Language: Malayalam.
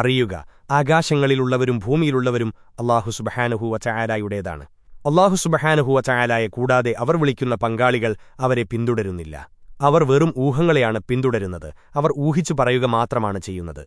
അറിയുക. ആകാശങ്ങളിലുള്ളവരും ഭൂമിയിലുള്ളവരും അള്ളാഹു സുബഹാനുഹുവ ചായാലായുടേതാണ് അള്ളാഹു സുബഹാനുഹുവ ചായാലായെ കൂടാതെ അവർ വിളിക്കുന്ന പങ്കാളികൾ അവരെ പിന്തുടരുന്നില്ല. അവർ വെറും ഊഹങ്ങളെയാണ് പിന്തുടരുന്നത്. അവർ ഊഹിച്ചു പറയുക മാത്രമാണ് ചെയ്യുന്നത്.